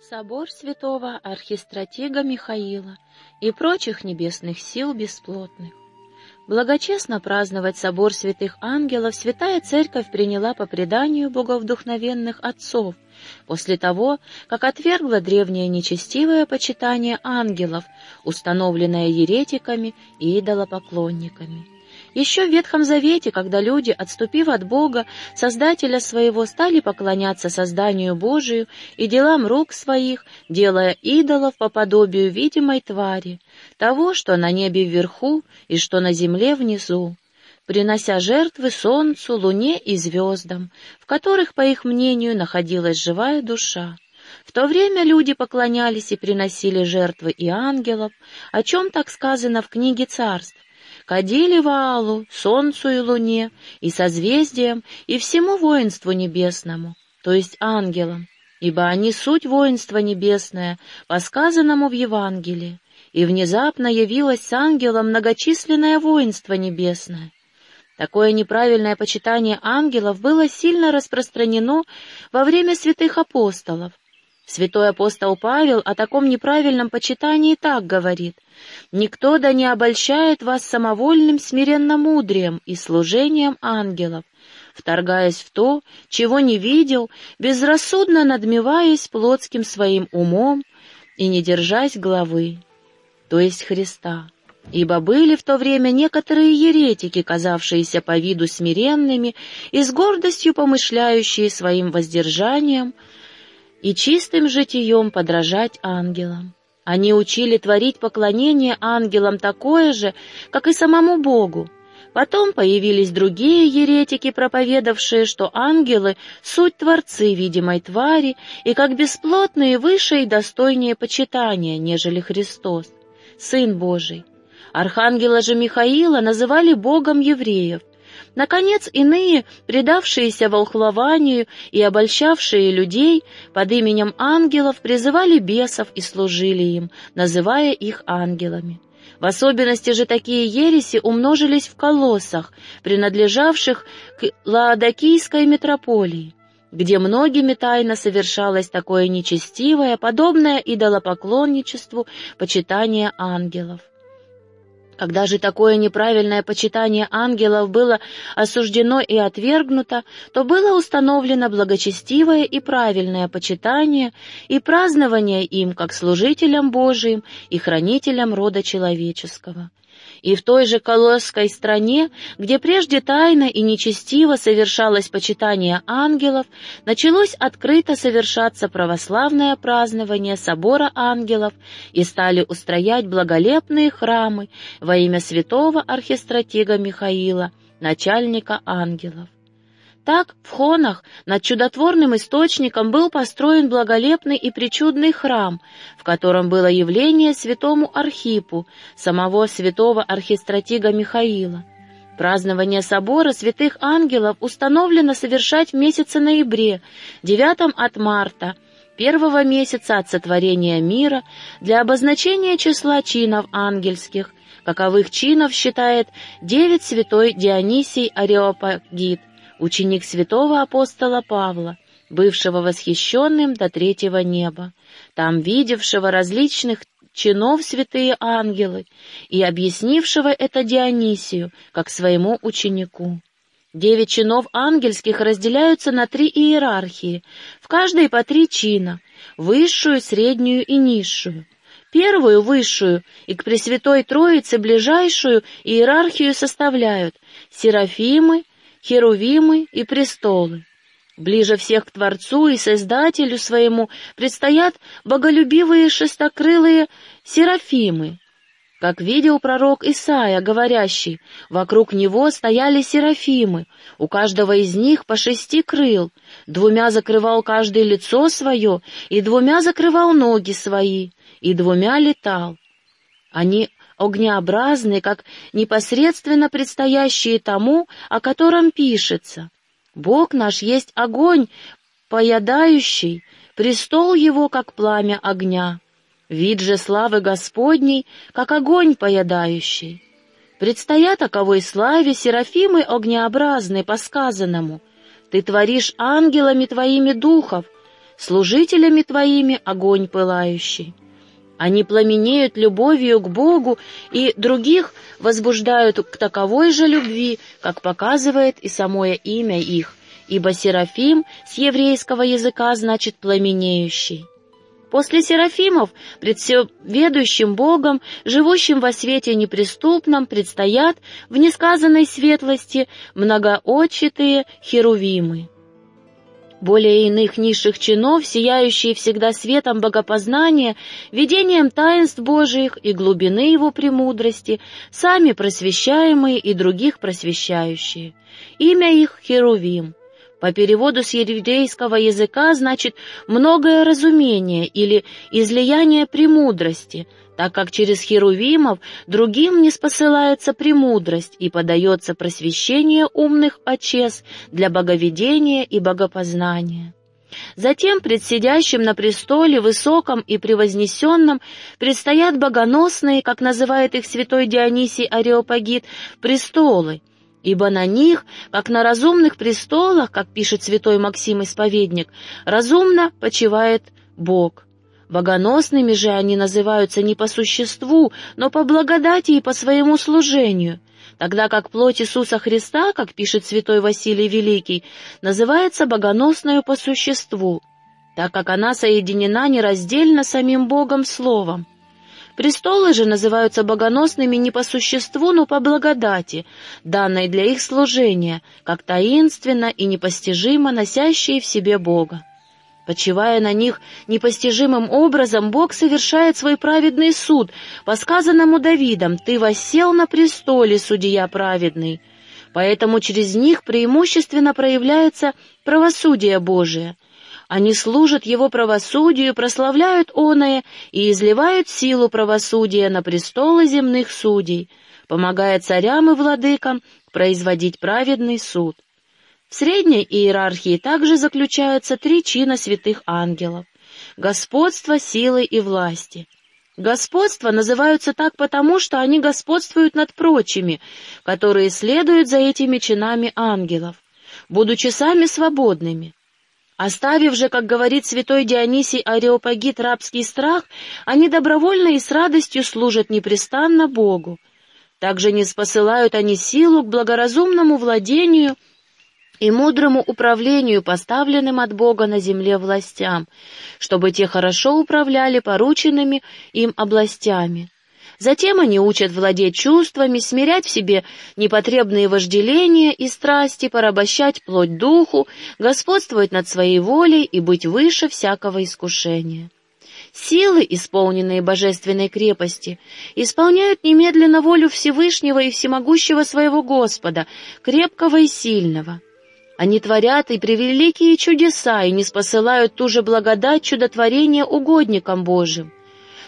Собор святого архистратига Михаила и прочих небесных сил бесплотных. Благочестно праздновать собор святых ангелов Святая Церковь приняла по преданию боговдухновенных отцов, после того, как отвергла древнее нечестивое почитание ангелов, установленное еретиками и идолопоклонниками. Еще в Ветхом Завете, когда люди, отступив от Бога, Создателя своего, стали поклоняться созданию Божию и делам рук своих, делая идолов по подобию видимой твари, того, что на небе вверху и что на земле внизу, принося жертвы солнцу, луне и звездам, в которых, по их мнению, находилась живая душа. В то время люди поклонялись и приносили жертвы и ангелов, о чем так сказано в книге царств, кадили Ваалу, солнцу и луне, и созвездиям, и всему воинству небесному, то есть ангелам, ибо они суть воинства небесное, по сказанному в Евангелии, и внезапно явилось с ангелом многочисленное воинство небесное. Такое неправильное почитание ангелов было сильно распространено во время святых апостолов, Святой апостол Павел о таком неправильном почитании так говорит. «Никто да не обольщает вас самовольным смиренно-мудрием и служением ангелов, вторгаясь в то, чего не видел, безрассудно надмеваясь плотским своим умом и не держась главы, то есть Христа». Ибо были в то время некоторые еретики, казавшиеся по виду смиренными и с гордостью помышляющие своим воздержанием, и чистым житием подражать ангелам. Они учили творить поклонение ангелам такое же, как и самому Богу. Потом появились другие еретики, проповедавшие, что ангелы — суть творцы видимой твари и как бесплотные выше и достойнее почитания, нежели Христос, Сын Божий. Архангела же Михаила называли Богом евреев — Наконец, иные, предавшиеся волхлованию и обольщавшие людей под именем ангелов, призывали бесов и служили им, называя их ангелами. В особенности же такие ереси умножились в колоссах, принадлежавших к Лаодокийской метрополии, где многими тайно совершалось такое нечестивое, подобное идолопоклонничеству, почитание ангелов. Когда же такое неправильное почитание ангелов было осуждено и отвергнуто, то было установлено благочестивое и правильное почитание и празднование им как служителям Божиим и хранителям рода человеческого. И в той же Колосской стране, где прежде тайно и нечестиво совершалось почитание ангелов, началось открыто совершаться православное празднование собора ангелов и стали устроять благолепные храмы во имя святого архистратига Михаила, начальника ангелов. Так в Хонах над чудотворным источником был построен благолепный и причудный храм, в котором было явление святому Архипу, самого святого архистратига Михаила. Празднование собора святых ангелов установлено совершать в месяце ноябре, девятом от марта, первого месяца от сотворения мира, для обозначения числа чинов ангельских, каковых чинов считает девять святой Дионисий Ареопагит, ученик святого апостола Павла, бывшего восхищенным до третьего неба, там видевшего различных чинов святые ангелы и объяснившего это Дионисию, как своему ученику. Девять чинов ангельских разделяются на три иерархии, в каждой по три чина, высшую, среднюю и низшую. Первую, высшую, и к Пресвятой Троице ближайшую иерархию составляют Серафимы, херувимы и престолы. Ближе всех к Творцу и Создателю своему предстоят боголюбивые шестокрылые серафимы, как видел пророк Исаия, говорящий, вокруг него стояли серафимы, у каждого из них по шести крыл, двумя закрывал каждое лицо свое, и двумя закрывал ноги свои, и двумя летал. Они огнеобразны, как непосредственно предстоящие тому, о котором пишется. Бог наш есть огонь, поедающий, престол его, как пламя огня. Вид же славы Господней, как огонь поедающий. Предстоят таковой славе серафимы огнеобразны по сказанному. Ты творишь ангелами твоими духов, служителями Твоими огонь пылающий. Они пламенеют любовью к Богу и других возбуждают к таковой же любви, как показывает и самое имя их, ибо Серафим с еврейского языка значит «пламенеющий». После Серафимов пред всеведущим Богом, живущим во свете неприступном, предстоят в несказанной светлости многоочитые херувимы более иных низших чинов, сияющие всегда светом богопознания, видением таинств Божиих и глубины его премудрости, сами просвещаемые и других просвещающие. Имя их — Херувим. По переводу с еврейского языка значит «многое разумение» или «излияние премудрости», так как через херувимов другим не спосылается премудрость и подается просвещение умных очес для боговедения и богопознания. Затем пред сидящим на престоле высоком и превознесенном предстоят богоносные, как называет их святой Дионисий Ареопагит, престолы, ибо на них, как на разумных престолах, как пишет святой Максим Исповедник, разумно почивает Бог. Богоносными же они называются не по существу, но по благодати и по своему служению, тогда как плоть Иисуса Христа, как пишет святой Василий Великий, называется богоносною по существу, так как она соединена нераздельно самим Богом Словом. Престолы же называются богоносными не по существу, но по благодати, данной для их служения, как таинственно и непостижимо носящие в себе Бога. Почивая на них непостижимым образом, Бог совершает свой праведный суд. По сказанному Давидом «Ты воссел на престоле, судья праведный». Поэтому через них преимущественно проявляется правосудие Божие. Они служат Его правосудию, прославляют оное и изливают силу правосудия на престолы земных судей, помогая царям и владыкам производить праведный суд. В средней иерархии также заключаются три чина святых ангелов — господство, силы и власти. Господство называются так потому, что они господствуют над прочими, которые следуют за этими чинами ангелов, будучи сами свободными. Оставив же, как говорит святой Дионисий Ареопагит, рабский страх, они добровольно и с радостью служат непрестанно Богу. Также не спосылают они силу к благоразумному владению — и мудрому управлению, поставленным от Бога на земле властям, чтобы те хорошо управляли порученными им областями. Затем они учат владеть чувствами, смирять в себе непотребные вожделения и страсти, порабощать плоть духу, господствовать над своей волей и быть выше всякого искушения. Силы, исполненные божественной крепости, исполняют немедленно волю Всевышнего и всемогущего своего Господа, крепкого и сильного. Они творят и превеликие чудеса, и не спосылают ту же благодать чудотворения угодникам Божьим,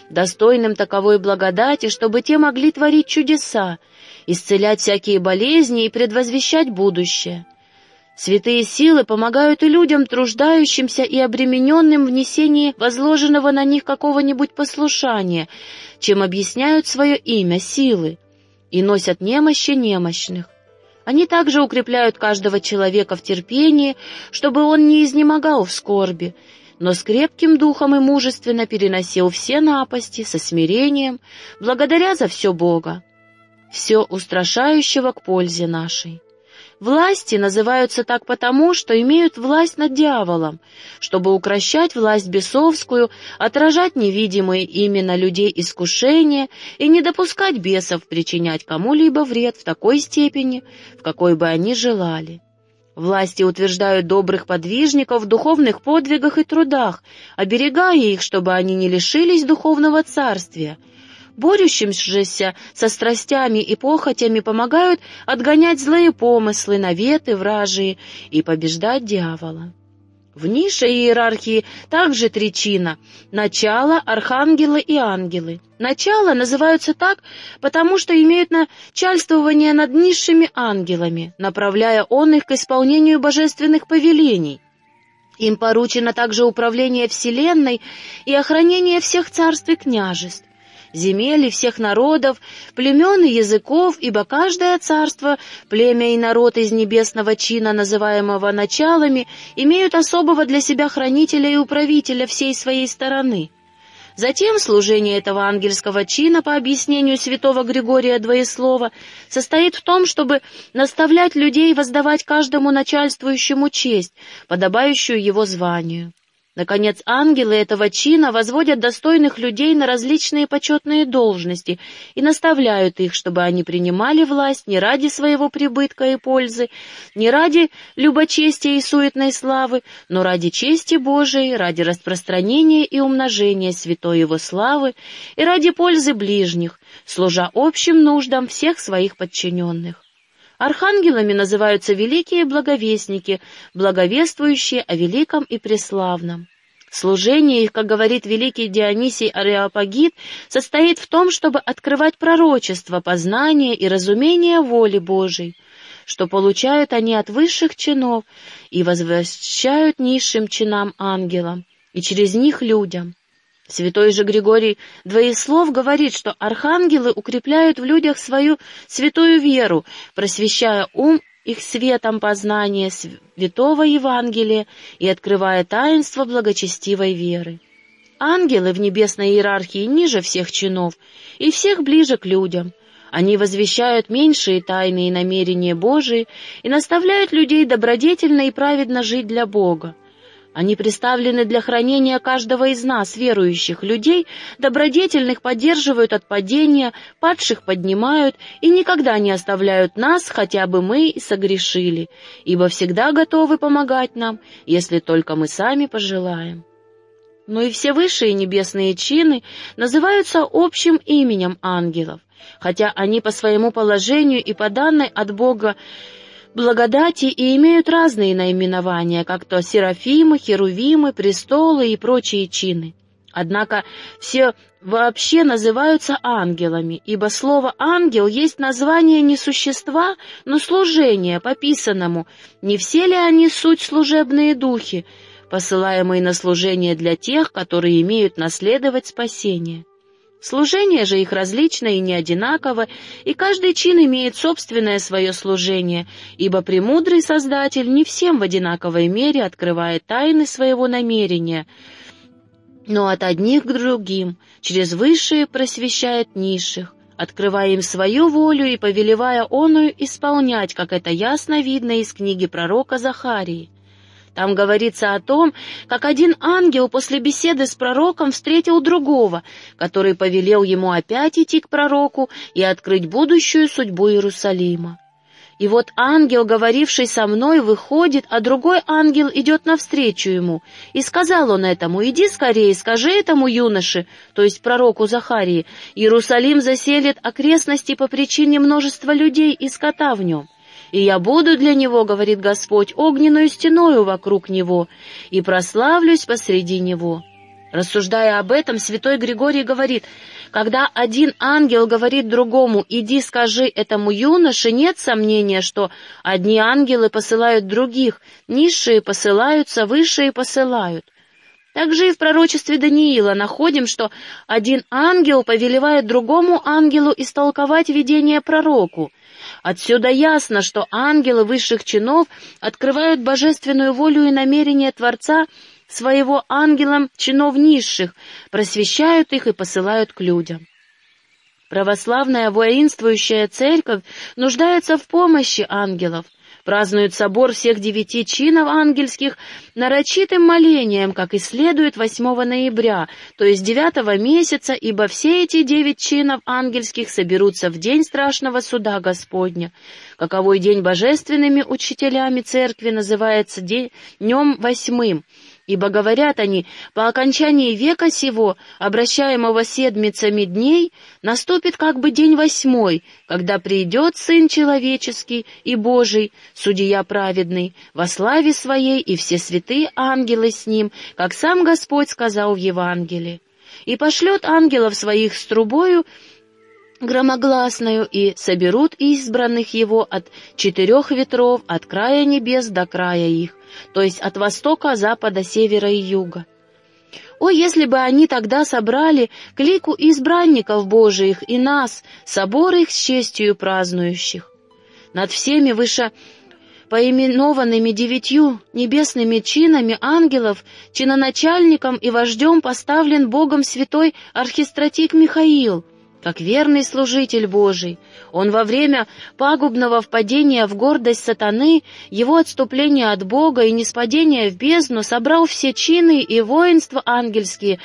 достойным таковой благодати, чтобы те могли творить чудеса, исцелять всякие болезни и предвозвещать будущее. Святые силы помогают и людям, труждающимся и обремененным в несении возложенного на них какого-нибудь послушания, чем объясняют свое имя силы, и носят немощи немощных. Они также укрепляют каждого человека в терпении, чтобы он не изнемогал в скорби, но с крепким духом и мужественно переносил все напасти со смирением, благодаря за все Бога, все устрашающего к пользе нашей. Власти называются так потому, что имеют власть над дьяволом, чтобы укращать власть бесовскую, отражать невидимые именно людей искушения и не допускать бесов причинять кому-либо вред в такой степени, в какой бы они желали. Власти утверждают добрых подвижников в духовных подвигах и трудах, оберегая их, чтобы они не лишились духовного царствия, борющимся со страстями и похотями помогают отгонять злые помыслы, наветы, вражие и побеждать дьявола. В нише иерархии также три чина — начало, архангелы и ангелы. Начало называются так, потому что имеют начальствование над низшими ангелами, направляя он их к исполнению божественных повелений. Им поручено также управление Вселенной и охранение всех царств и княжеств. Земель и всех народов, племен и языков, ибо каждое царство, племя и народ из небесного чина, называемого началами, имеют особого для себя хранителя и управителя всей своей стороны. Затем служение этого ангельского чина, по объяснению святого Григория Двоеслова, состоит в том, чтобы наставлять людей воздавать каждому начальствующему честь, подобающую его званию. Наконец, ангелы этого чина возводят достойных людей на различные почетные должности и наставляют их, чтобы они принимали власть не ради своего прибытка и пользы, не ради любочестия и суетной славы, но ради чести Божией, ради распространения и умножения святой его славы и ради пользы ближних, служа общим нуждам всех своих подчиненных. Архангелами называются великие благовестники, благовествующие о великом и преславном. Служение их, как говорит великий Дионисий Ареопагит, состоит в том, чтобы открывать пророчество, познание и разумение воли Божией, что получают они от высших чинов и возвращают низшим чинам ангелам, и через них людям. Святой же Григорий Двоеслов говорит, что архангелы укрепляют в людях свою святую веру, просвещая ум их светом познания святого Евангелия и открывая таинство благочестивой веры. Ангелы в небесной иерархии ниже всех чинов и всех ближе к людям. Они возвещают меньшие тайны и намерения Божии и наставляют людей добродетельно и праведно жить для Бога. Они представлены для хранения каждого из нас, верующих людей, добродетельных поддерживают от падения, падших поднимают и никогда не оставляют нас, хотя бы мы и согрешили, ибо всегда готовы помогать нам, если только мы сами пожелаем. Но и все высшие небесные чины называются общим именем ангелов, хотя они по своему положению и по данной от Бога благодати и имеют разные наименования, как то серафимы, херувимы, престолы и прочие чины. Однако все вообще называются ангелами, ибо слово «ангел» есть название не существа, но служения, пописанному. Не все ли они суть служебные духи, посылаемые на служение для тех, которые имеют наследовать спасение? Служение же их различно и не одинаково, и каждый чин имеет собственное свое служение, ибо премудрый Создатель не всем в одинаковой мере открывает тайны своего намерения, но от одних к другим, через высшие просвещает низших, открывая им свою волю и повелевая оную исполнять, как это ясно видно из книги пророка Захарии. Там говорится о том, как один ангел после беседы с пророком встретил другого, который повелел ему опять идти к пророку и открыть будущую судьбу Иерусалима. И вот ангел, говоривший со мной, выходит, а другой ангел идет навстречу ему. И сказал он этому, «Иди скорее, скажи этому юноше, то есть пророку Захарии, Иерусалим заселит окрестности по причине множества людей и скота в нем» и я буду для него, говорит Господь, огненную стеною вокруг него, и прославлюсь посреди него». Рассуждая об этом, святой Григорий говорит, когда один ангел говорит другому «иди скажи этому юноше», нет сомнения, что одни ангелы посылают других, низшие посылаются, высшие посылают. Также и в пророчестве Даниила находим, что один ангел повелевает другому ангелу истолковать видение пророку. Отсюда ясно, что ангелы высших чинов открывают божественную волю и намерение Творца своего ангелам чинов низших, просвещают их и посылают к людям. Православная воинствующая церковь нуждается в помощи ангелов — празднуют собор всех девяти чинов ангельских нарочитым молением, как и следует 8 ноября, то есть девятого месяца, ибо все эти девять чинов ангельских соберутся в день страшного суда Господня. Каковой день божественными учителями церкви называется днем восьмым, Ибо, говорят они, по окончании века сего, обращаемого седмицами дней, наступит как бы день восьмой, когда придет Сын Человеческий и Божий, Судья праведный, во славе Своей и все святые ангелы с Ним, как сам Господь сказал в Евангелии. И пошлет ангелов своих с трубою, громогласную, и соберут избранных его от четырех ветров, от края небес до края их то есть от востока, запада, севера и юга. О, если бы они тогда собрали клику избранников Божиих и нас, собор их с честью празднующих! Над всеми выше поименованными девятью небесными чинами ангелов, чиноначальником и вождем поставлен Богом святой архистратик Михаил — как верный служитель Божий. Он во время пагубного впадения в гордость сатаны, его отступления от Бога и неспадения в бездну собрал все чины и воинства ангельские,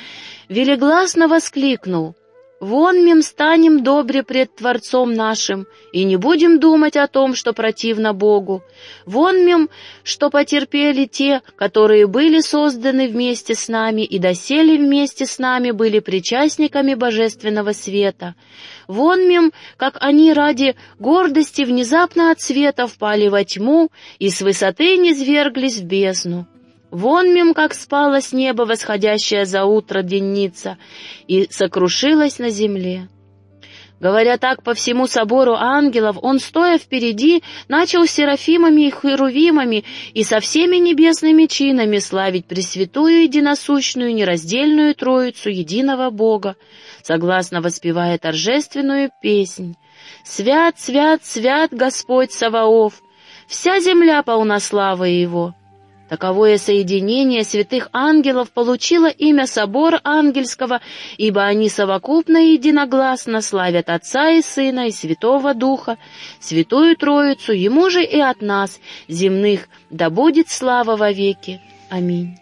велигласно воскликнул — Вон мим станем добре пред Творцом нашим, и не будем думать о том, что противно Богу. Вон мим, что потерпели те, которые были созданы вместе с нами и досели вместе с нами были причастниками божественного света. Вон мим, как они ради гордости внезапно от света впали во тьму и с высоты низверглись в бездну. Вон мим, как спала с неба восходящая за утро денница и сокрушилась на земле. Говоря так по всему собору ангелов, он, стоя впереди, начал серафимами и херувимами и со всеми небесными чинами славить Пресвятую Единосущную Нераздельную Троицу Единого Бога, согласно воспевая торжественную песнь. «Свят, свят, свят Господь Саваоф! Вся земля полна славы Его!» Таковое соединение святых ангелов получило имя Собора Ангельского, ибо они совокупно и единогласно славят Отца и Сына и Святого Духа, Святую Троицу, Ему же и от нас, земных, да будет слава вовеки. Аминь.